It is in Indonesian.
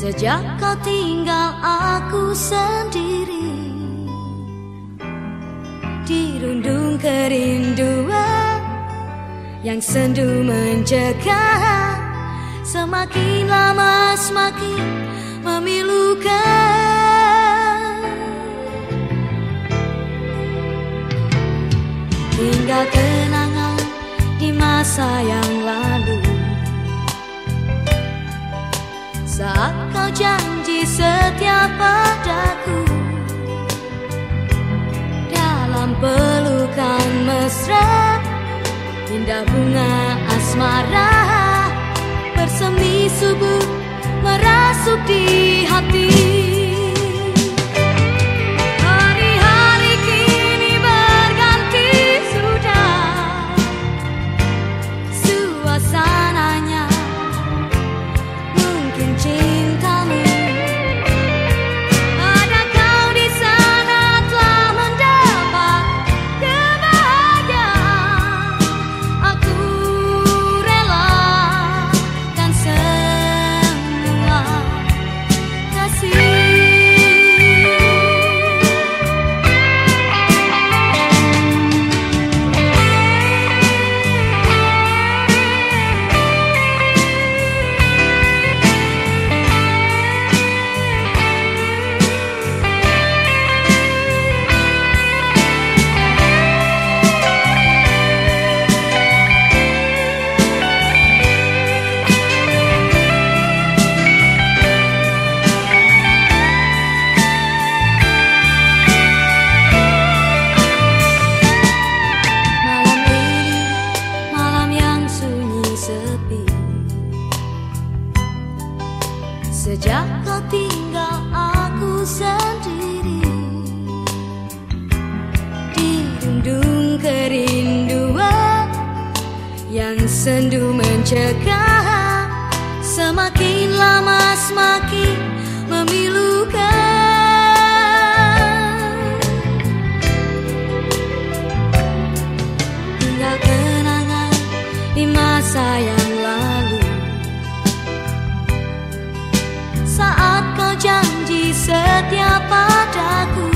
Sejak kau tinggal aku sendiri Dirundung kerinduan Yang sendu mencegah Semakin lama semakin memilukan. Hingga kenangan di masa yang lalu Saat kau janji setia padaku? Dalam pelukan mesra Indah bunga asmara Sejak tinggal aku sendiri. Di Dirundung kerinduan Yang sendu mencegah. Semakin lama semakin memilukan. Tinggal kenangan di masa yang lalu. janji setia padaku.